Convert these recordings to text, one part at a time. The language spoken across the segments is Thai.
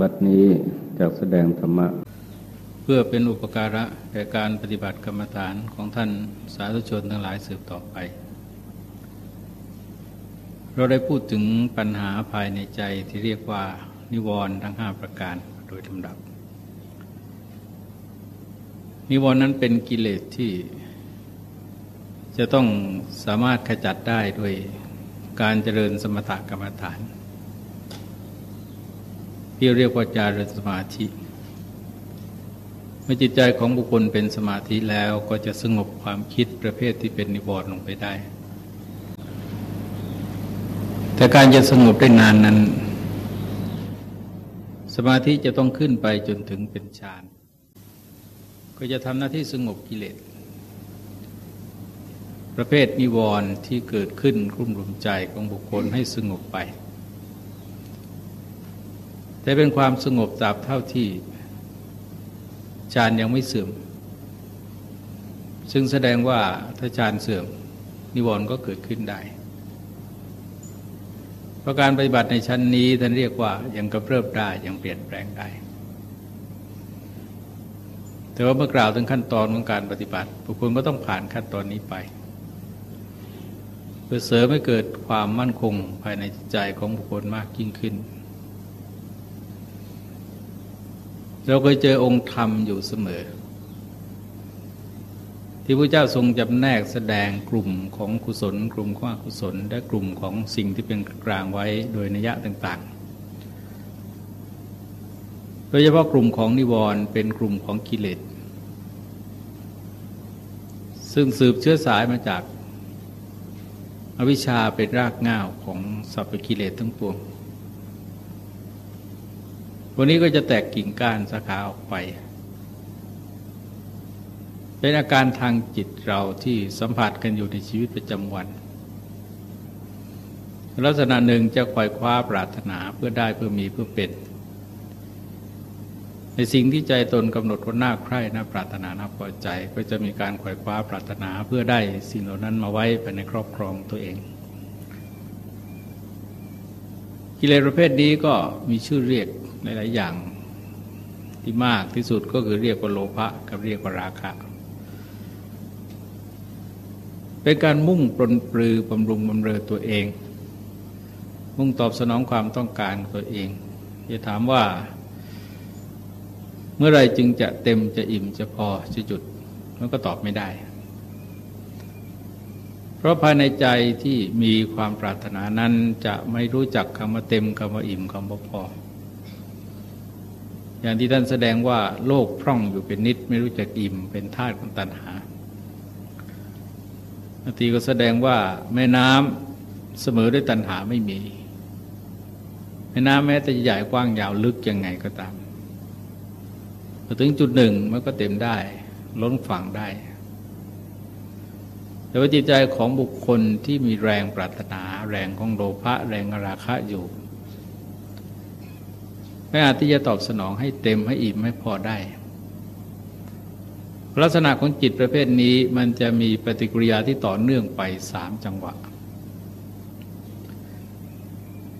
บัดนี้จากแสดงธรรมะ เพื่อเป็นอุปการะแก่การปฏิบัติกรรมฐานของท่านสาธุชนทั้งหลายสืบต่อไป เราได้พูดถึงปัญหาภายในใจที่เรียกว่านิวรณ์ทั้งห้าประการโดยลำดับ นิวรณ์นั้นเป็นกิเลสที่ จะต้องสามารถขจัดได้ด้วยการเจริญสมถกรรมฐาน ที่เรียกว่าจารสมาธิ เมื่อจิตใจของบุคคลเป็นสมาธิแล้วก็จะสงบความคิดประเภทที่เป็นนิวรณ์ลงไปได้ แต่การจะสงบได้นานนั้น สมาธิจะต้องขึ้นไปจนถึงเป็นฌานก็จะทำหน้าที่สงบกิเลสประเภทนิวรณ์ที่เกิดขึ้นกลุ่มรุมใจของบุคคลให้สงบไป แต่เป็นความสงบตราบเท่าที่ฌานยังไม่เสื่อม ซึ่งแสดงว่าถ้าฌานเสื่อม นิวรณ์ก็เกิดขึ้นได้เพราะการปฏิบัติในชั้นนี้ท่านเรียกว่ายังกระเริบได้ยังเปลี่ยนแปลงได้ แต่ว่าเมื่อกล่าวถึงขั้นตอนของการปฏิบัติบุคคลก็ต้องผ่านขั้นตอนนี้ไป เพื่อเสริมให้เกิดความมั่นคงภายในจิตใจของบุคคลมากยิ่งขึ้น เราเคยเจอองค์ธรรมอยู่เสมอ ที่พระเจ้าทรงจำแนกแสดงกลุ่มของกุศล กลุ่มของอกุศล และกลุ่มของสิ่งที่เป็นกลางไว้โดยนิยะต่างๆ โดยเฉพาะกลุ่มของนิวรณ์เป็นกลุ่มของกิเลสซึ่งสืบเชื้อสายมาจากอวิชชาเป็นรากง่าวของสัพพกิเลสทั้งปวง วันนี้ก็จะแตกกิ่งก้านสาขาออกไป เป็นอาการทางจิตเราที่สัมผัสกันอยู่ในชีวิตประจำวัน ลักษณะหนึ่งจะคอยคว้าปรารถนาเพื่อได้เพื่อมีเพื่อเป็น ในสิ่งที่ใจตนกำหนดว่าน่าใคร่น่าปรารถนาน่าพอใจ ก็จะมีการคอยคว้าปรารถนาเพื่อได้สิ่งเหล่านั้นมาไว้ภายในครอบครองตัวเองกิเลสประเภทนี้ก็มีชื่อเรียก หลาย ๆ อย่างที่มากที่สุดก็คือเรียกว่าโลภะกับเรียกว่าราคะ เป็นการมุ่งปรนปรือบำรุงบำเรอตัวเอง มุ่งตอบสนองความต้องการตัวเองจะถามว่า เมื่อไรจึงจะเต็มจะอิ่มจะพอจะจุดมันก็ตอบไม่ได้ เพราะภายในใจที่มีความปรารถนานั้นจะไม่รู้จักคำว่าเต็มคำว่าอิ่มคำว่าพอ อย่างที่ท่านแสดงว่าโลกพร่องอยู่เป็นนิด ไม่รู้จักอิ่มเป็นธาตุของตัณหานาทีก็แสดงว่าแม่น้ำเสมอด้วยตัณหาไม่มี แม่น้ำแม้แต่ใหญ่กว้างยาวลึกยังไงก็ตามพอถึงจุดหนึ่งมันก็เต็มได้ ล้นฝั่งได้ แต่ว่าจิตใจของบุคคลที่มีแรงปรารถนา แรงของโลภะแรงราคะอยู่ ไม่อาจที่จะตอบสนองให้เต็มให้อิ่มไม่พอได้ ลักษณะของจิตประเภทนี้มันจะมีปฏิกิริยาที่ต่อเนื่องไปสามจังหวะ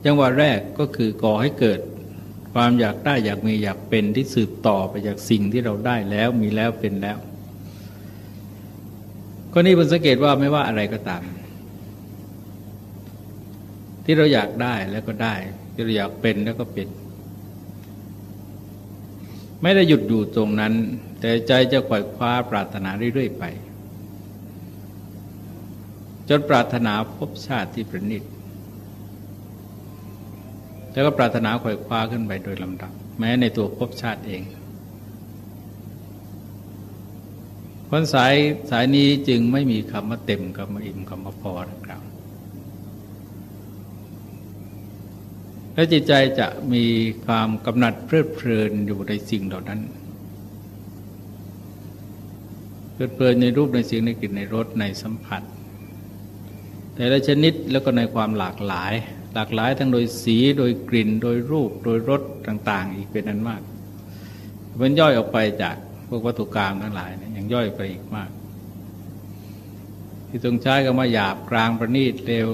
จังหวะแรกก็คือก่อให้เกิดความอยากได้อยากมีอยากเป็นที่สืบต่อไปจากสิ่งที่เราได้แล้วมีแล้วเป็นแล้วก็นี่ผมสังเกตว่าไม่ว่าอะไรก็ตาม ที่เราอยากได้แล้วก็ได้ ที่เราอยากเป็นแล้วก็เป็น ไม่ได้หยุดอยู่ตรงนั้น แต่ใจจะขวายคว้าปรารถนาเรื่อยๆไป จนปรารถนาพบชาติที่ประณีตแล้วก็ปรารถนาขวายคว้าขึ้นไปโดยลำดับ แม้ในตัวพบชาติเองคนสายสายนี้จึงไม่มีคำว่าเต็มคำว่าอิ่มคำว่าพอดังกล่า และจิตใจจะมีความกำหนัดเพลิดเพลินอยู่ในสิ่งเหล่านั้น เพลิดเพลินในรูปในเสียงในกลิ่นในรสในสัมผัส แต่ละชนิดแล้วก็ในความหลากหลาย หลากหลายทั้งโดยสีโดยกลิ่น โดยรูปโดยรสต่าง ๆ อีกเป็นอันมากมันย่อยออกไปจากพวกวัตถุกรรมทั้งหลายนี่ยยังย่อยไปอีกมาก ที่ตรงใช้ก็มาหยาบกลางประณีตเร็ว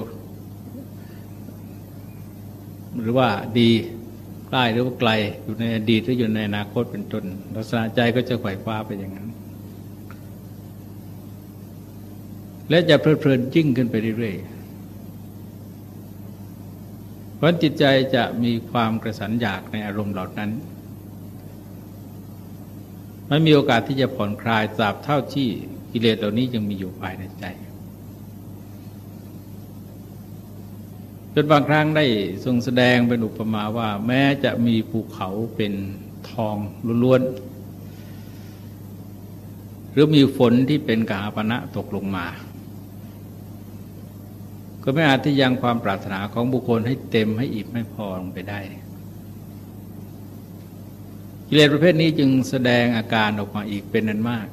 หรือว่าดีใกล้หรือว่าไกลอยู่ในอดีตหรืออยู่ในอนาคตเป็นต้นลักษณะใจก็จะไขว่คว้าไปอย่างนั้น และจะเพลิดเพลินยิ่งขึ้นไปเรื่อยๆเพราะจิตใจจะมีความกระสันอยากในอารมณ์เหล่านั้นไม่มีโอกาสที่จะผ่อนคลายตราบเท่าที่กิเลสเหล่านี้ยังมีอยู่ภายในใจ นบางครั้งได้ทรงแสดงเป็นอุปมาว่าแม้จะมีภูเขาเป็นทองล้วนๆหรือมีฝนที่เป็นกาปณะตกลงมา ก็ไม่อาจที่ยังความปรารถนาของบุคคลให้เต็มให้อิ่มไม่พอลงไปได้กิเลสประเภทนี้จึงแสดงอาการออกมาอีกเป็นนันมาก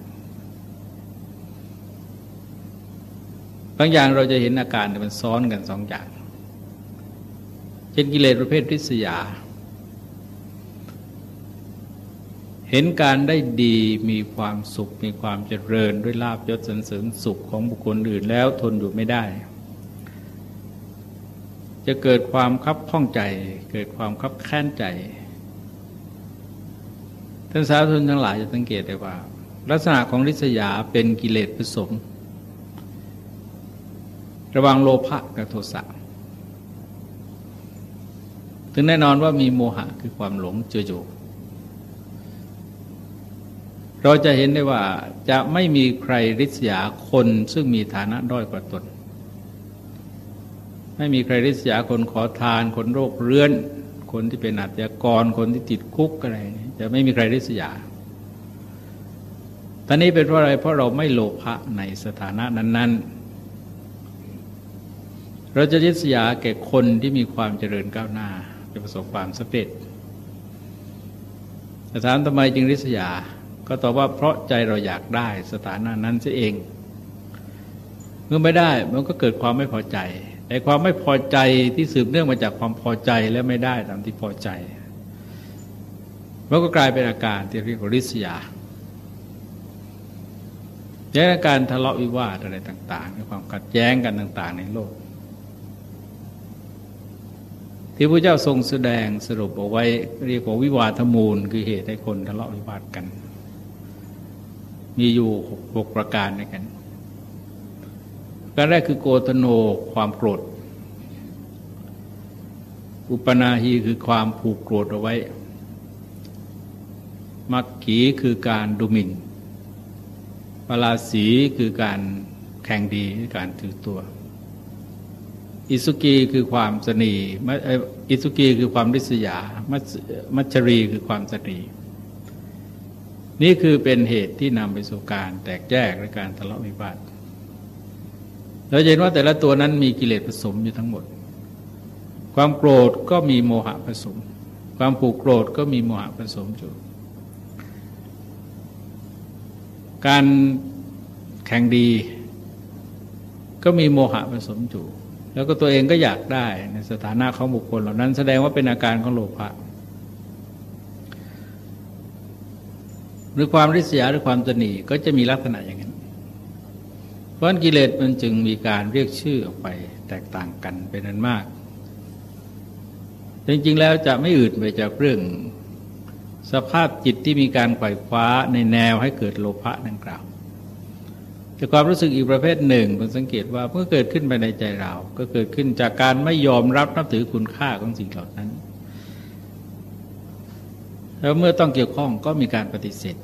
บางอย่างเราจะเห็นอาการแต่มันซ้อนกันสองอย่าง ช่นกิเลสประเภทริษยา เห็นการได้ดีมีความสุข มีความเจริญด้วยลาบยศสรรเสริญสุขของบุคคลอื่นแล้วทนอยู่ไม่ได้ จะเกิดความคับข้องใจ เกิดความคับแค้นใจ ท่านสาธุชนทั้งหลายจะสังเกตได้ว่า ลักษณะของริษยาเป็นกิเลสผสม ระวังโลภะกับโทสะ ถึงแน่นอนว่ามีโมหะคือความหลงเจืออยู่เราจะเห็นได้ว่าจะไม่มีใครริษยาคนซึ่งมีฐานะด้อยกว่าตน ไม่มีใครริษยาคนขอทาน คนโรคเรื้อน คนที่เป็นอาชญากร คนที่ติดคุกอะไรจะไม่มีใครริษยาตอนนี้เป็นเพราะอะไร เพราะเราไม่โลภะในสถานะนั้น ๆ เราจะริษยาแก่คนที่มีความเจริญก้าวหน้า จะประสบความสำเร็จสถานทำไมจึงริษยา ก็ตอบว่าเพราะใจเราอยากได้สถานะนั้นซะเอง เมื่อไม่ได้มันก็เกิดความไม่พอใจแต่ความไม่พอใจที่สืบเนื่องมาจากความพอใจและไม่ได้ตามที่พอใจมันก็กลายเป็นอาการที่เรียกว่าริษยาแย้งการทะเลาะวิวาทอะไรต่างๆในความขัดแย้งกันต่าง ๆ ในโลก ที่พระเจ้าทรงแสดงสรุปเอาไว้เรียกว่าวิวาทมูล คือเหตุให้คนทะเลาะวิวาทกัน มีอยู่หกประการในกันการแรกคือโกตโนความโกรธ อุปนาหีคือความผูกโกรธเอาไว้ มักขีคือการดูหมิ่นปลาสีคือการแข่งดีการถือตัว อิสุกีคือความสนีอิสุกีคือความริษยา มัชรีคือความสนีนี่คือเป็นเหตุที่นำไปสู่การแตกแยกและการทะเลาะวิวาทเราเห็นว่าแต่ละตัวนั้นมีกิเลสผสมอยู่ทั้งหมด ความโกรธก็มีโมหะผสม ความผูกโกรธก็มีโมหะผสมอยู่ การแข่งดี ก็มีโมหะผสมอยู่ แล้วก็ตัวเองก็อยากได้ในสถานะของบุคคลเหล่านั้น แสดงว่าเป็นอาการของโลภะหรือความริษยาหรือความตนีก็จะมีลักษณะอย่างนั้น เพราะกิเลสมันจึงมีการเรียกชื่อออกไปแตกต่างกันเป็นนั้นมาก จริงๆแล้วจะไม่อื่นไปจากเรื่อง สภาพจิตที่มีการไขว่คว้าในแนวให้เกิดโลภะดังกล่าว แต่ความรู้สึกอีกประเภทหนึ่งผมสังเกตว่าเมื่อเกิดขึ้นไปในใจเรา ก็เกิดขึ้นจากการไม่ยอมรับนับถือคุณค่าของสิ่งเหล่านั้น แล้วเมื่อต้องเกี่ยวข้องก็มีการปฏิเสธ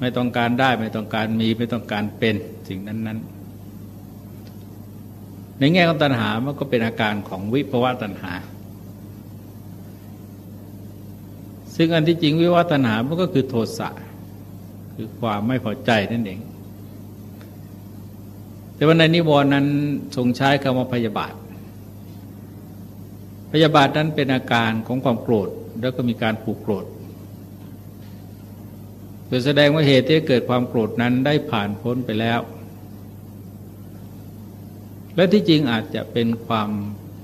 ไม่ต้องการได้ไม่ต้องการมีไม่ต้องการเป็นสิ่งนั้น ๆ ในแง่ของตัณหามันก็เป็นอาการของวิภวะตัณหา ซึ่งอันที่จริงวิภวะตัณหามันก็คือโทสะ คือความไม่พอใจนั่นเอง แต่ว่าในนิวรณ์นั้นทรงใช้คำว่าพยาบาท พยาบาทนั้นเป็นอาการของความโกรธ แล้วก็มีการผูกโกรธโดยแสดงว่าเหตุที่เกิดความโกรธนั้นได้ผ่านพ้นไปแล้ว และที่จริงอาจจะเป็นความ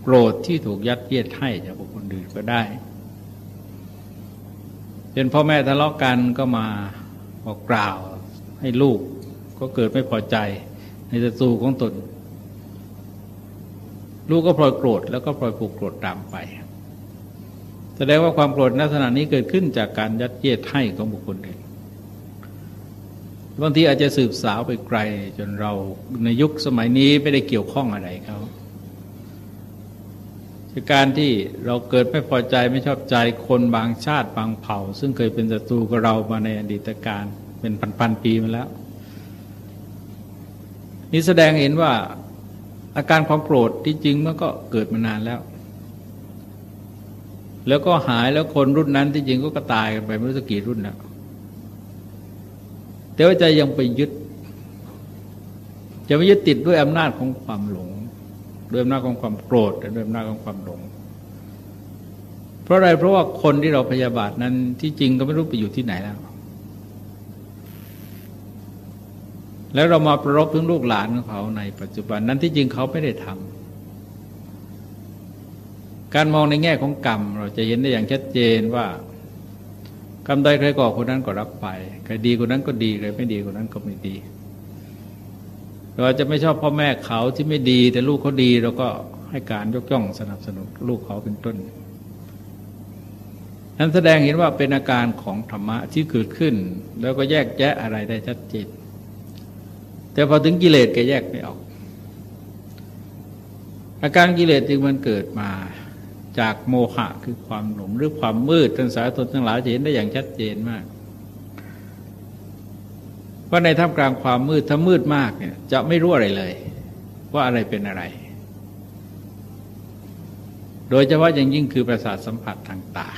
โกรธที่ถูกยัดเยียดให้จากบุคคลอื่นก็ได้เป็นพ่อแม่ทะเลาะกันก็มา บอกกล่าวให้ลูกก็เกิดไม่พอใจในศัตรูของตน ลูกก็พลอยโกรธแล้วก็พลอยผูกโกรธตามไป แสดงว่าความโกรธลักษณะนี้เกิดขึ้นจากการยัดเยียดให้ของบุคคลเองบางทีอาจจะสืบสาวไปไกลจนเราในยุคสมัยนี้ไม่ได้เกี่ยวข้องอะไรเขา คือการที่เราเกิดไม่พอใจไม่ชอบใจคนบางชาติบางเผ่า ซึ่งเคยเป็นศัตรูกับเรามาในอดีตการเป็นพันๆปีมาแล้ว นี่แสดงเห็นว่าอาการความโกรธที่จริงมันก็เกิดมานานแล้ว แล้วก็หายแล้วคนรุ่นนั้นที่จริงก็กตายกันไปไม่รู้สักกี่รุ่นแล้วแต่ว่าใจยังไปยึด จะไม่ยึดติดด้วยอำนาจของความหลง ด้วยอำนาจของความโกรธด้วยอำนาจของความหลง เพราะอะไรเพราะว่าคนที่เราพยาบาทนั้นที่จริงก็ไม่รู้ไปอยู่ที่ไหนแล้ว แล้วเรามาประรบถึงลูกหลานของเขาในปัจจุบันนั้นที่จริงเขาไม่ได้ทำการมองในแง่ของกรรม เราจะเห็นได้อย่างชัดเจนว่ากรรมใดใครก่อคนนั้นก็รับไปใครดีคนนั้นก็ดีใครไม่ดีคนนั้นก็ไม่ดี เราจะไม่ชอบพ่อแม่เขาที่ไม่ดีแต่ลูกเขาดีเราก็ให้การยกย่องสนับสนุนลูกเขาเป็นต้น นั้นแสดงเห็นว่าเป็นอาการของธรรมะที่เกิดขึ้น แล้วก็แยกแยะอะไรได้ชัดเจนแต่พอถึงกิเลสแกแยกไม่ออก อาการกิเลสจึงมันเกิดมาจากโมหะคือความหลงหรือความมืดท่านสาธุทั้งหลายจะเห็นได้อย่างชัดเจนมาก ว่าในท่ามกลางความมืดถ้ามืดมากเนี่ยจะไม่รู้อะไรเลย ว่าอะไรเป็นอะไร โดยเฉพาะอย่างยิ่งคือประสาทสัมผัสทางตา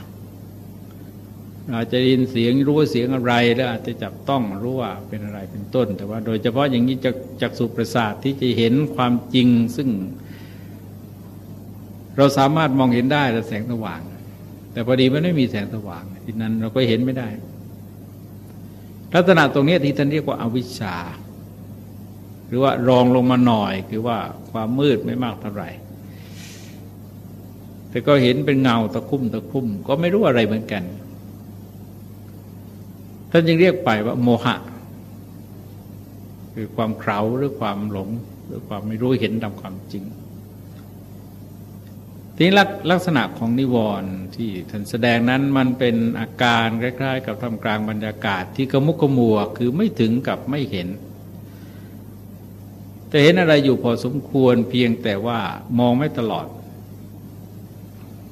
อาจจะยินเสียงรู้ว่าเสียงอะไรแล้วอาจจะจับต้องรู้ว่าเป็นอะไรเป็นต้น แต่ว่าโดยเฉพาะอย่างนี้จะจากสุประสาทที่จะเห็นความจริงซึ่ง เราสามารถมองเห็นได้แต่แสงสว่าง แต่พอดีมันไม่มีแสงสว่างที่นั้นเราก็เห็นไม่ได้ ลักษณะตรงนี้ที่ท่านเรียกว่าอาวิชชา หรือว่ารองลงมาหน่อยคือว่าความมืดไม่มากเท่าไหร่ แต่ก็เห็นเป็นเงาตะคุ่มตะคุ่ม ก็ไม่รู้อะไรเหมือนกัน ท่านจึงเรียกไปว่า โมหะ คือความเคราหรือความหลง หรือความไม่รู้เห็นตามความจริง ทีนี้ลักษณะของนิวรณ์ที่ท่านแสดงนั้นมันเป็นอาการคล้ายๆ กับทำกลางบรรยากาศที่กมุกขมัวคือไม่ถึงกับไม่เห็น แต่เห็นอะไรอยู่พอสมควรเพียงแต่ว่ามองไม่ตลอด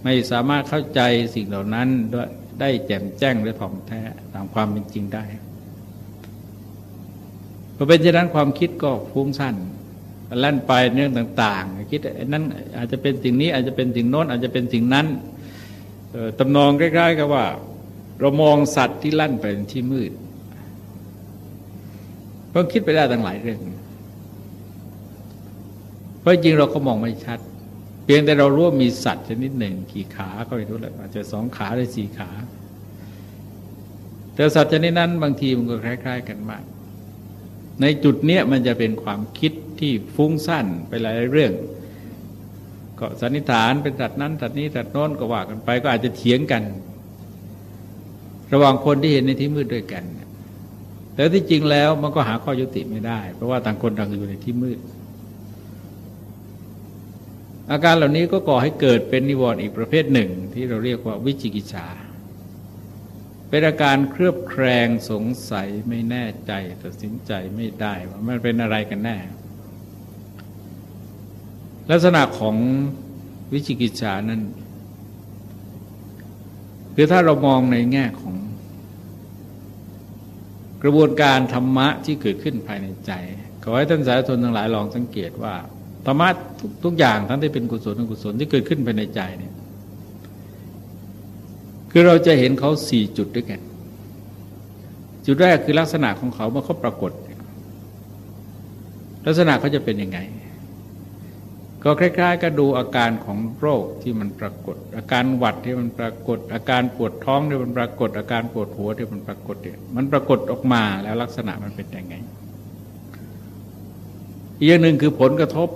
ไม่สามารถเข้าใจสิ่งเหล่านั้นได้แจ่มแจ้งและถ่องแท้ตามความเป็นจริงได้พอเป็นเช่นนั้นความคิดก็ฟุ้งสั้น ลั่นไปเรื่องต่าง ๆ คิดนั้นอาจจะเป็นสิ่งนี้อาจจะเป็นสิ่งโน้นอาจจะเป็นสิ่งนั้นตำนองใกล้ๆกับว่า เรามองสัตว์ที่ลั่นไปที่มืดก็คิดไปได้ตั้งหลายเรื่อง เพราะจริงเราก็มองไม่ชัด เพียงแต่เรารู้ว่ามีสัตว์ชนิดหนึ่งกี่ขาก็ไม่รู้แหละอาจจะสองขาหรือสี่ขา แต่สัตว์ชนิดนั้นบางทีมันก็คล้าย ๆ กันมาก ในจุดเนี้ยมันจะเป็นความคิด ที่ฟุ้งสั้นไปหลายเรื่อง ก็สันนิษฐานเป็นตัดนั้นตัดนี้ตัดโน้นก็ว่ากันไปก็อาจจะเถียงกัน ระหว่างคนที่เห็นในที่มืดด้วยกัน แต่ที่จริงแล้วมันก็หาข้อยุติไม่ได้ เพราะว่าต่างคนต่างอยู่ในที่มืด อาการเหล่านี้ก็ก่อให้เกิดเป็นนิวรณ์อีกประเภทหนึ่ง ที่เราเรียกว่าวิจิกิจฉาเป็นอาการเครือบแคลงสงสัยไม่แน่ใจตัดสินใจไม่ได้ว่ามันเป็นอะไรกันแน่ ลักษณะของวิจิกิจฉานั้นคือถ้าเรามองในแง่ของ กระบวนการธรรมะที่เกิดขึ้นภายในใจ ขอให้ท่านสาธุชนทั้งหลายลองสังเกตว่าธรรมะทุกทุกอย่างทั้งที่เป็นกุศลและกุศลที่เกิดขึ้นภายในใจเนี่ยคือเราจะเห็นเขาสี่จุดด้วยกัน จุดแรกคือลักษณะของเขาเมื่อเขาปรากฏ ลักษณะเขาจะเป็นยังไง ก็คล้ายๆก็ดูอาการของโรคที่มันปรากฏ อาการหวัดที่มันปรากฏ อาการปวดท้องที่มันปรากฏ อาการปวดหัวที่มันปรากฏเนี่ยมันปรากฏออกมาแล้วลักษณะมันเป็นยังไง อีกอย่างหนึ่งคือผลกระทบ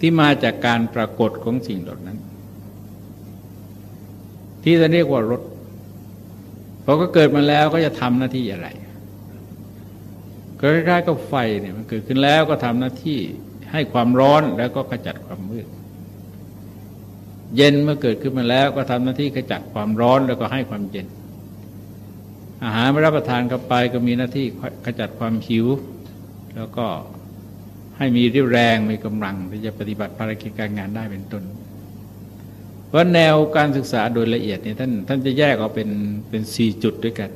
ที่มาจากการปรากฏของสิ่งเหล่านั้น ที่จะเรียกว่ารถพอก็เกิดมาแล้วก็จะทำหน้าที่อะไรก็คล้ายๆกับไฟเนี่ยมันเกิดขึ้นแล้วก็ทำหน้าที่ ให้ความร้อนแล้วก็ขจัดความมืด เย็นเมื่อเกิดขึ้นมาแล้วก็ทำหน้าที่ขจัดความร้อนแล้วก็ให้ความเย็น อาหารไม่รับประทานเข้าไปก็มีหน้าที่ขจัดความหิว แล้วก็ให้มีเรี่ยวแรงมีกำลังที่จะปฏิบัติภารกิจการงานได้เป็นต้นเพราะแนวการศึกษาโดยละเอียดเนี่ยท่านท่านจะแยกออกเป็นเป็นสี่จุดด้วยกัน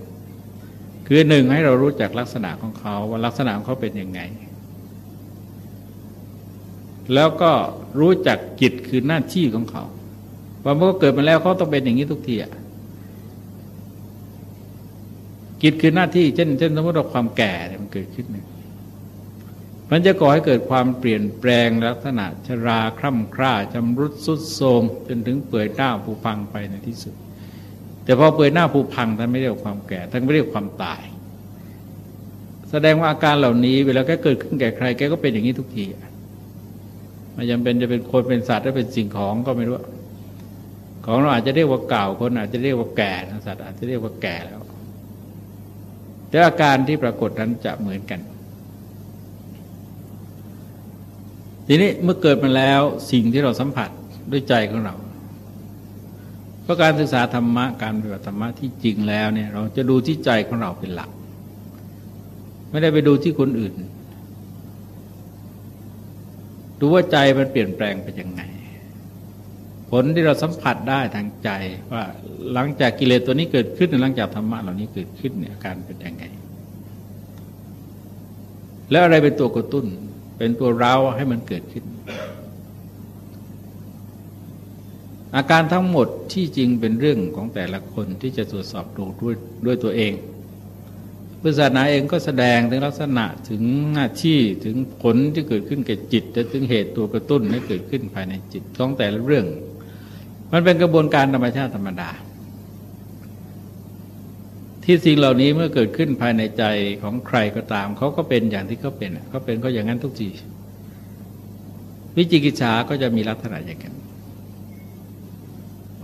คือหนึ่งให้เรารู้จักลักษณะของเขาว่าลักษณะของเขาเป็นยังไง แล้วก็รู้จักกิจคือหน้าที่ของเขาว่าเมื่อเกิดมาแล้วเขาต้องเป็นอย่างนี้ทุกทีอะกิจคือหน้าที่เช่นเช่นสมมติว่าความแก่เนี่ยมันเกิดขึ้นเนี่ยมันจะก่อให้เกิดความเปลี่ยนแปลงลักษณะชราคร่ำคร่าจำรุดสุดโทมจนถึงเปื่อยหน้าผุพังไปในที่สุด แต่พอเปื่อยหน้าผุพังท่านไม่เรียกความแก่ท่านไม่เรียกความตาย แสดงว่าอาการเหล่านี้ เวลาแกเกิดขึ้นแก่ใครแกก็เป็นอย่างนี้ทุกทีอะ มันยังเป็นจะเป็นคนเป็นสัตว์หรือเป็นสิ่งของก็ไม่รู้ ของเราอาจจะเรียกว่าเก่าคนอาจจะเรียกว่าแก่สัตว์อาจจะเรียกว่าแก่แล้ว แต่อาการที่ปรากฏนั้นจะเหมือนกัน ทีนี้เมื่อเกิดมาแล้วสิ่งที่เราสัมผัสด้วยใจของเราเพราะการศึกษาธรรมะการปฏิบัติธรรมะที่จริงแล้วเนี่ย เราจะดูที่ใจของเราเป็นหลัก ไม่ได้ไปดูที่คนอื่น ดูว่าใจมันเปลี่ยนแปลงไปยังไง ผลที่เราสัมผัสได้ทางใจว่าหลังจากกิเลสตัวนี้เกิดขึ้นหลังจากธรรมะเหล่านี้เกิดขึ้นเนี่ยอาการเป็นยังไง แล้วอะไรเป็นตัวกระตุ้น เป็นตัวเร้าให้มันเกิดขึ้น อาการทั้งหมดที่จริงเป็นเรื่องของแต่ละคนที่จะตรวจสอบดูด้วยด้วยตัวเอง พุทธศาสนาเองก็แสดงถึงลักษณะถึงหน้าที่ถึงผลที่เกิดขึ้นแก่จิตและถึงเหตุตัวกระตุ้นให้เกิดขึ้นภายในจิตของแต่ละเรื่อง มันเป็นกระบวนการธรรมชาติธรรมดา ที่สิ่งเหล่านี้เมื่อเกิดขึ้นภายในใจของใครก็ตามเขาก็เป็นอย่างที่เขาเป็นเขาเป็นก็อย่างนั้นทุกทีวิจิกิจฉาก็จะมีลักษณะอย่างนั้น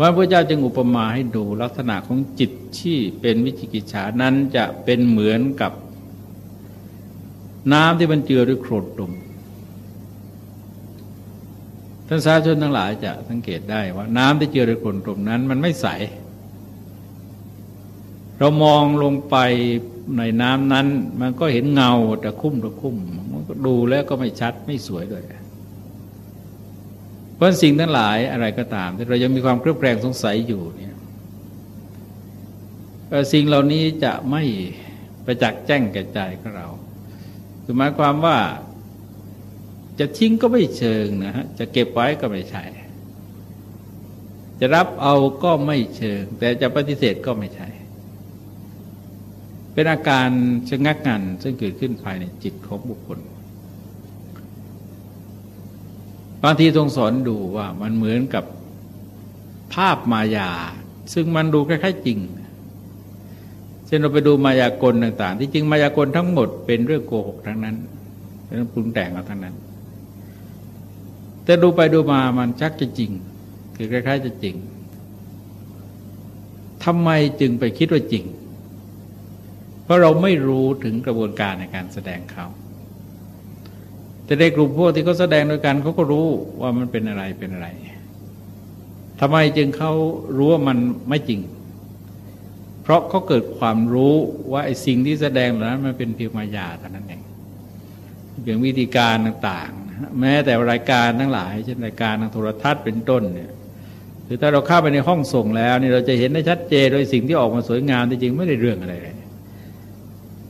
ว่าพระเจ้าจึงอุปมาให้ดูลักษณะของจิตที่เป็นวิจิกิจฉานั้นจะเป็นเหมือนกับ น้ำที่มันเจือด้วยโครนดมท่านสาธุชนทั้งหลายจะสังเกตได้ว่า น้ำที่เจือด้วยกลนตรงนั้นมันไม่ใส เรามองลงไปในน้ำนั้น มันก็เห็นเงาแต่คุ้มแตะคุ้มมันก็ดูแล้วก็ไม่ชัดไม่สวยด้วย เพราะสิ่งทั้งหลายอะไรก็ตาม ที่เรายังมีความเครือบแคลงสงสัยอยู่เนี่ยสิ่งเหล่านี้จะไม่ประจักษ์แจ้งแก่ใจของเราคือหมายความว่าจะทิ้งก็ไม่เชิงนะฮะจะเก็บไว้ก็ไม่ใช่ จะรับเอาก็ไม่เชิง แต่จะปฏิเสธก็ไม่ใช่ เป็นอาการชะงักงันซึ่งเกิดขึ้นภายในจิตของบุคคล บางทีทรงสอนดูว่ามันเหมือนกับภาพมายา ซึ่งมันดูคล้ายๆจริงเช่นเราไปดูมายากลต่าง ๆ ที่จริงมายากลทั้งหมดเป็นเรื่องโกหกทั้งนั้นเป็นเรื่องปรุงแต่งเอาทั้งนั้น แต่ดูไปดูมามันชักจะจริง คือคล้ายๆจะจริงทำไมจึงไปคิดว่าจริง เพราะเราไม่รู้ถึงกระบวนการในการแสดงเขา แต่ในกลุ่มพวกที่เขาแสดงโดยกันเขาก็รู้ว่ามันเป็นอะไรเป็นอะไรทำไมจึงเขารู้ว่ามันไม่จริง เพราะเขาเกิดความรู้ว่าไอ้สิ่งที่แสดงเหล่านั้นมันเป็นเพียงมายาเท่านั้นเองเพียงวิธีการต่างๆ แม้แต่รายการทั้งหลายเช่นรายการทางโทรทัศน์เป็นต้นเนี่ยคือถ้าเราเข้าไปในห้องส่งแล้วนี่เราจะเห็นได้ชัดเจนโดยสิ่งที่ออกมาสวยงามจริงๆไม่ได้เรื่องอะไรเลย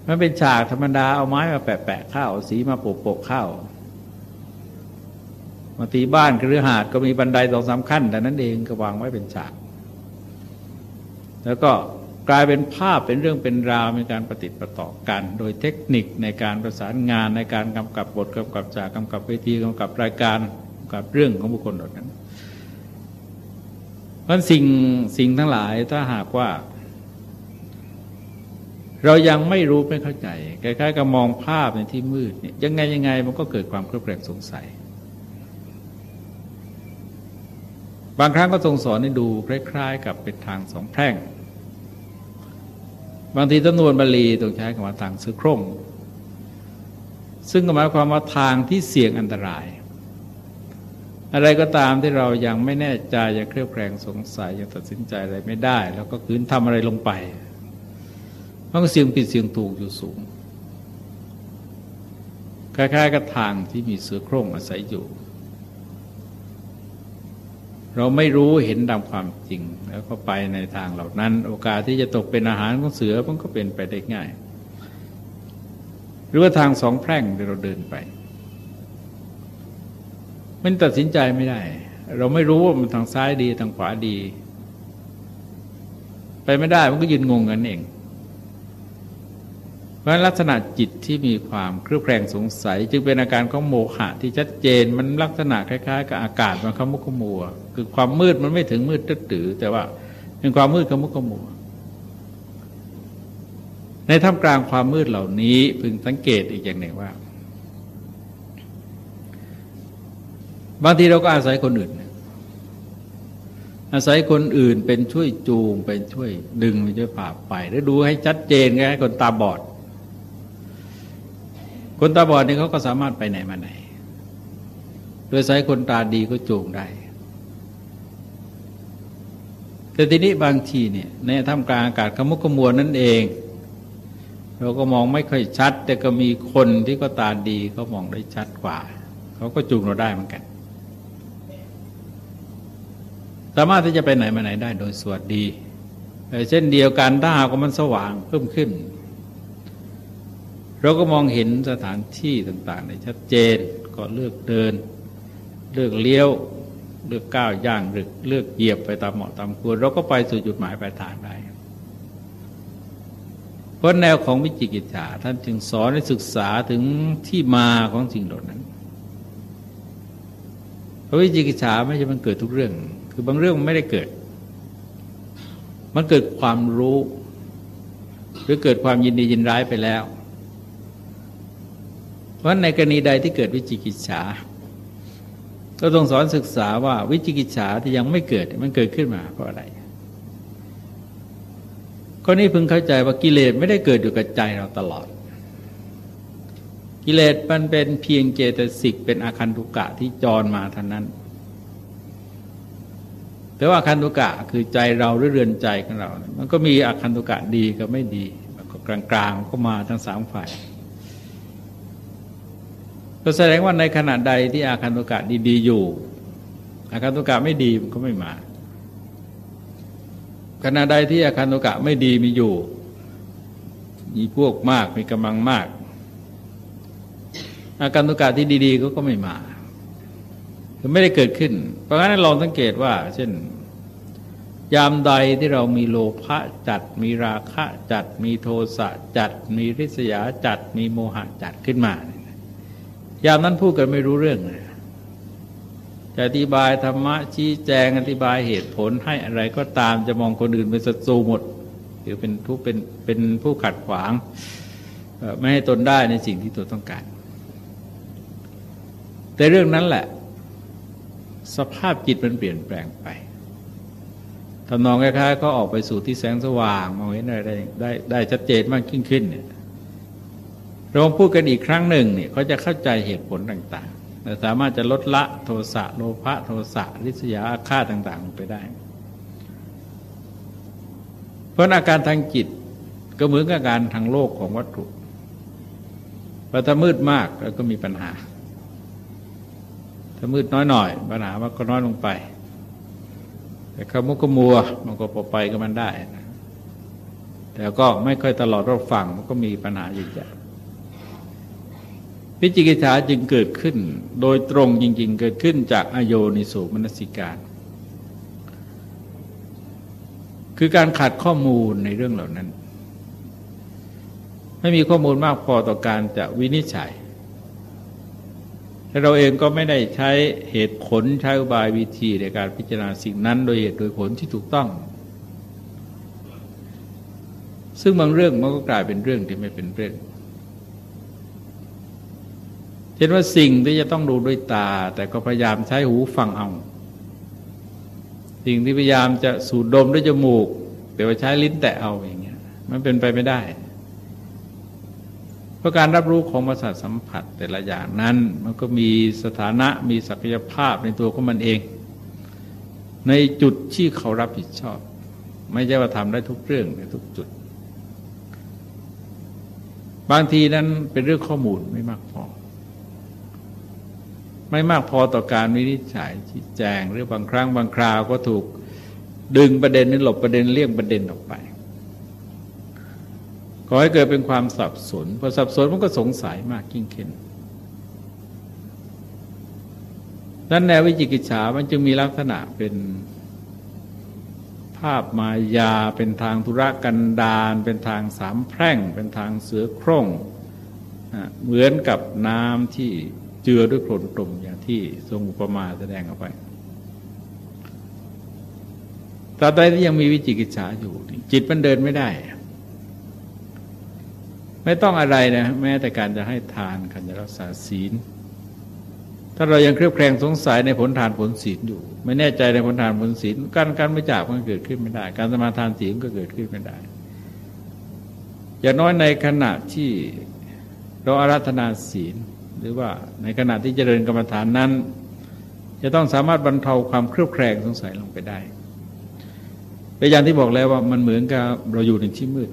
มันเป็นฉากธรรมดาเอาไม้มาแปะๆข้าวสีมาโปะโปะข้าวมาตีบ้านครือหาดก็มีบันไดสองสามขั้นแต่นั้นเองก็วางไว้เป็นฉาก แล้วก็กลายเป็นภาพเป็นเรื่องเป็นราวในการปฏิติประต่อกัน โดยเทคนิคในการประสานงานในการกำกับบทกำกับจากกำกับเวทีกำกับรายการกับเรื่องของบุคคลเหล่านั้นเพราะสิ่งสิ่งทั้งหลายถ้าหากว่า เรายังไม่รู้ไม่เข้าใจคล้ายๆกับมองภาพในที่มืดเนี่ยยังไงยังไงมันก็เกิดความเครือบแคลงสงสัย บางครั้งก็ทรงสอนให้ดูคล้าย ๆ กับเป็นทางสองแพร่ง บางทีจำนวนบาลีต้องใช้คำว่าทางซื้อโคร่งซึ่งหมายความว่าทางที่เสี่ยงอันตราย อะไรก็ตามที่เรายังไม่แน่ใจยังเครียดแครงสงสัยยังตัดสินใจอะไรไม่ได้ แล้วก็คืนทำอะไรลงไป มันก็เสียงผิดเสียงถูกอยู่สูงคล้ายๆกับทางที่มีเสือโคร่งอาศัยอยู่ เราไม่รู้เห็นตามความจริง แล้วก็ไปในทางเหล่านั้น โอกาสที่จะตกเป็นอาหารของเสือมันก็เป็นไปได้ง่าย หรือว่าทางสองแพร่งที่เราเดินไป มันตัดสินใจไม่ได้ เราไม่รู้ว่ามันทางซ้ายดีทางขวาดี ไปไม่ได้มันก็ยืนงงกันเอง ราะลักษณะจิตที่มีความเครือบแคลงสงสัย จึงเป็นอาการของโมหะที่ชัดเจนมันลักษณะคล้ายๆ กับอากาศมันขมุกขมัว คือความมืดมันไม่ถึงมืดตื้อแต่ว่าเป็นความมืดขมุกขมัว ในท่ามกลางความมืดเหล่านี้พึงสังเกตอีกอย่างหนึ่งว่า บางทีเราก็อาศัยคนอื่น อาศัยคนอื่นเป็นช่วยจูงเป็นช่วยดึงไปช่วยพาไป แล้วดูให้ชัดเจนไงคนตาบอด คนตาบอดนี่เขาก็สามารถไปไหนมาไหน โดยใช้คนตาดีก็จูงได้ แต่ทีนี้บางทีเนี่ยในท่ามกลางอากาศขมุกขมัวนั่นเอง เราก็มองไม่ค่อยชัด แต่ก็มีคนที่ก็ตาดีเขามองได้ชัดกว่า เขาก็จูงเราได้เหมือนกัน สามารถที่จะไปไหนมาไหนได้โดยสวัสดี เช่นเดียวกันถ้าหากมันสว่างเพิ่มขึ้น เราก็มองเห็นสถานที่ต่างๆในชัดเจนก็เลือกเดิน เลือกเลี้ยว เลือกก้าวย่างหรือเลือกเหยียบไปตามเหมาะตามควรเราก็ไปสู่จุดหมายปลายทางได้เพราะแนวของวิจิกิจฉาท่านจึงสอนให้ศึกษาถึงที่มาของสิ่งเหล่านั้นเพราะวิจิกิจฉาไม่ใช่มันเกิดทุกเรื่อง คือบางเรื่องมันไม่ได้เกิด มันเกิดความรู้ หรือเกิดความยินดียินร้ายไปแล้ว เพราะในกรณีใดที่เกิดวิจิกิจฉา ก็ต้องสอนศึกษาว่าวิจิกิจฉาที่ยังไม่เกิดมันเกิดขึ้นมาเพราะอะไรข้อนี้พึงเข้าใจว่ากิเลสไม่ได้เกิดอยู่กับใจเราตลอด กิเลสมันเป็นเพียงเจตสิกเป็นอาคันตุกะที่จรมาเท่านั้นแต่ว่าอาคันตุกะคือใจเราหรือเรือนใจของเรา มันก็มีอาคันตุกะดีกับไม่ดีมันก็กลางๆก็มาทั้งสามฝ่าย ก็แสดงว่าในขณะใดที่อาคันตุกะดีๆอยู่ อาคันตุกะไม่ดีมันก็ไม่มา ขณะใดที่อาคันตุกะไม่ดีมีอยู่ มีพวกมากมีกำลังมาก อาการตุกะที่ดีๆก็ก็ไม่มาคือไม่ได้เกิดขึ้น เพราะงั้นลองสังเกตว่า เช่น ยามใดที่เรามีโลภะจัด มีราคะจัด มีโทสะจัด มีริษยาจัด มีโมหะจัดขึ้นมา ยามนั้นพูดกันไม่รู้เรื่องเลยจะอธิบายธรรมะชี้แจงอธิบายเหตุผลให้อะไรก็ตามจะมองคนอื่นเป็นศัตรูหมด หรือเป็นผู้เป็นเป็นผู้ขัดขวาง ไม่ให้ตนได้ในสิ่งที่ตัวต้องการ แต่เรื่องนั้นแหละ สภาพจิตมันเปลี่ยนแปลงไปทำนองคล้ายๆก็ออกไปสู่ที่แสงสว่างมองเห็นอะไรได้ได้ได้ชัดเจนมากขึ้นเนี่ย เราพูดกันอีกครั้งหนึ่งเนี่ยเขาจะเข้าใจเหตุผลต่างๆแต่สามารถจะลดละโทสะโลภะโทสะริษยาอาฆาตต่างๆลงไปได้ เพราะอาการทางจิตก็เหมือนกับการทางโลกของวัตถุพอถ้ามืดมากแล้วก็มีปัญหา ถ้ามืดน้อยหน่อย ปัญหามันก็น้อยลงไป แต่ขมุกขมัวมันก็ปไปก็มันได้ แต่ก็ไม่ค่อยตลอดรอบฝั่งมันก็มีปัญหาอยู่จ้ะ วิจิกิจฉาจึงเกิดขึ้น โดยตรงจริง ๆ เกิดขึ้นจากอโยนิโสมนสิการ คือการขาดข้อมูลในเรื่องเหล่านั้น ไม่มีข้อมูลมากพอต่อการจะวินิจฉัยและเราเองก็ไม่ได้ใช้เหตุผลใช้อุบายวิธีในการพิจารณาสิ่งนั้นโดยเหตุโดยผลที่ถูกต้อง ซึ่งบางเรื่องมันก็กลายเป็นเรื่องที่ไม่เป็นเรื่อง เช่นว่าสิ่งที่จะต้องดูด้วยตา แต่ก็พยายามใช้หูฟังเอาสิ่งที่พยายามจะสูดดมด้วยจมูก แต่ว่าใช้ลิ้นแตะเอาอย่างเงี้ย มันเป็นไปไม่ได้ เพราะการรับรู้ของประสาทสัมผัสแต่ละอย่างนั้น มันก็มีสถานะมีศักยภาพในตัวของมันเอง ในจุดที่เขารับผิดชอบ ไม่ใช่ว่าทำได้ทุกเรื่องในทุกจุด บางทีนั้นเป็นเรื่องข้อมูลไม่มากพอ ไม่มากพอต่อการวินิจฉัยชี้แจง หรือบางครั้งบางคราวก็ถูกดึงประเด็นนี้หลบประเด็นเลี่ยงประเด็นออกไปขอให้เกิดเป็นความสับสนพอสับสนมันก็สงสัยมากยิ่งขึ้นนั้นแนววิจิกิจฉามันจึงมีลักษณะเป็นภาพมายาเป็นทางธุรกันดารเป็นทางสามแพร่ง เป็นทางเสือโคร่ง เหมือนกับน้ำที่ เจือด้วยโคลนกลมอย่างที่ทรงอุปมาแสดงออกไปตราบใดที่ยังมีวิจิกิจฉาอยู่ จิตมันเดินไม่ได้ ไม่ต้องอะไรนะ แม้แต่การจะให้ทานการจะรักษาศีล ถ้าเรายังเครียดแคลงสงสัยในผลทานผลศีลอยู่ ไม่แน่ใจในผลทานผลศีลการการไม่จากมันเกิดขึ้นไม่ได้ การสมาทานศีลก็เกิดขึ้นไม่ได้ อย่างน้อยในขณะที่เราอารัธนาศีล หรือว่าในขณะที่เจริญกรรมฐานนั้น จะต้องสามารถบรรเทาความเครียดแคลงสงสัยลงไปได้เป็นอย่างที่บอกแล้วว่ามันเหมือนกับเราอยู่ในที่มืด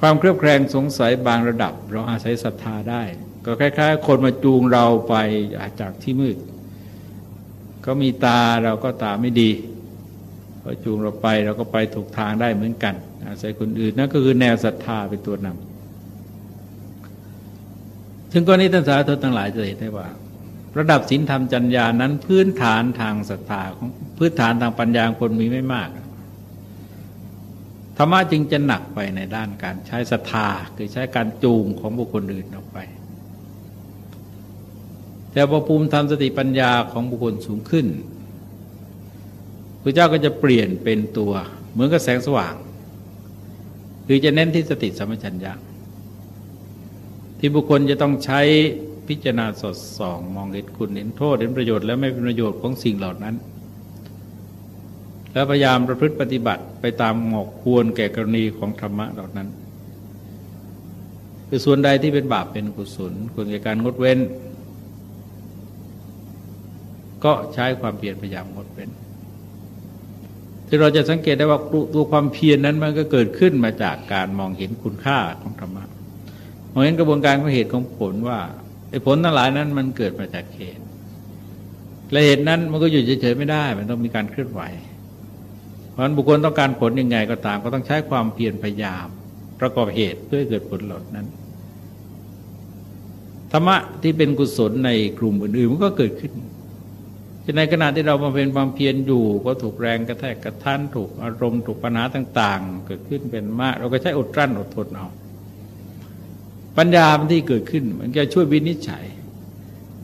ความเครือบแคลงสงสัยบางระดับ เราอาศัยศรัทธาได้ ก็คล้าย ๆ คนมาจูงเราไปจากที่มืดเขามีตาเราก็ตาไม่ดีเขาจูงเราไปเราก็ไปถูกทางได้เหมือนกัน อาศัยคนอื่นนั่นก็คือแนวศรัทธาเป็นตัวนำ ถึงกรณีท่านสาธุทั้งหลายจะเห็นได้ว่า ระดับศีลธรรมจัญญานั้นพื้นฐานทางศรัทธาของพื้นฐานทางปัญญาคนมีไม่มากธรรมะจึงจะหนักไปในด้านการใช้ศรัทธาคือใช้การจูงของบุคคลอื่นออกไป แต่พอภูมิธรรมสติปัญญาของบุคคลสูงขึ้นพระเจ้าก็จะเปลี่ยนเป็นตัว เหมือนกับแสงสว่าง คือจะเน้นที่สติสัมปชัญญะ ที่บุคคลจะต้องใช้พิจารณาสดส่องมองเห็นคุณเห็นโทษเห็นประโยชน์และไม่เป็นประโยชน์ของสิ่งเหล่านั้น แล้วพยายามประพฤติปฏิบัติไปตามหมอกควรแก่กรณีของธรรมะเหล่านั้น คือส่วนใดที่เป็นบาปเป็นกุศลควรแก่การงดเว้น ก็ใช้ความเพียรพยายามงดเว้นที่เราจะสังเกตได้ว่าตัวความเพียรนนั้นมันก็เกิดขึ้นมาจากการมองเห็นคุณค่าของธรรมะ มองเห็นกระบวนการของเหตุของผลว่าไอ้ผลทั้งหลายนั้นมันเกิดมาจากเหตุและเหตุนั้นมันก็อยู่เฉยๆไม่ได้ มันต้องมีการเคลื่อนไหว เพราะนั้นบุคคลต้องการผลยังไงก็ตาม ก็ต้องใช้ความเพียรพยายาม ประกอบเหตุเพื่อเกิดผลหล่านั้นธรรมะที่เป็นกุศลในกลุ่มอื่นๆมันก็เกิดขึ้นในขณะที่เรามาเป็นความเพียรอยู่ ก็ถูกแรงกระแทกกระทันถูกอารมณ์ถูกปัญหาต่าง ๆ เกิดขึ้นเป็นมาก เราก็ใช้อดกลั้นอดทนเอา ปัญญาที่เกิดขึ้น มันจะช่วยวินิจฉัย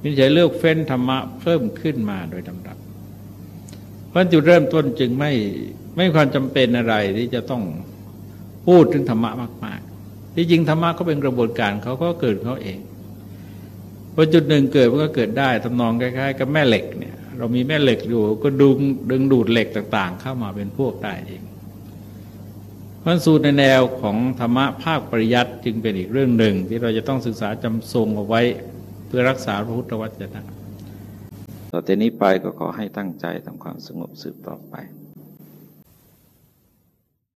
วินิจฉัยเลือกเฟ้นธรรมะเพิ่มขึ้นมาโดยลำดับ เพราะจุดเริ่มต้นจึงไม่ไม่ความจำเป็นอะไรที่จะต้องพูดถึงธรรมะมาก ๆ ที่จริงธรรมะเขาเป็นกระบวนการเขาก็เกิดเขาเองพอจุดหนึ่งเกิดมันก็เกิดได้ทำนองคล้ายๆ กับแม่เหล็กเนี่ย เรามีแม่เหล็กอยู่ก็ดึงดึงดูดเหล็กต่าง ๆ เข้ามาเป็นพวกได้เอง พันสูตรในแนวของธรรมะภาคปริยัติจึงเป็นอีกเรื่องหนึ่ง ที่เราจะต้องศึกษาจำทรงเอาไว้เพื่อรักษาพระพุทธวจนะ ต่อแต่นี้ไปก็ขอให้ตั้งใจทำความสงบสืบต่อไป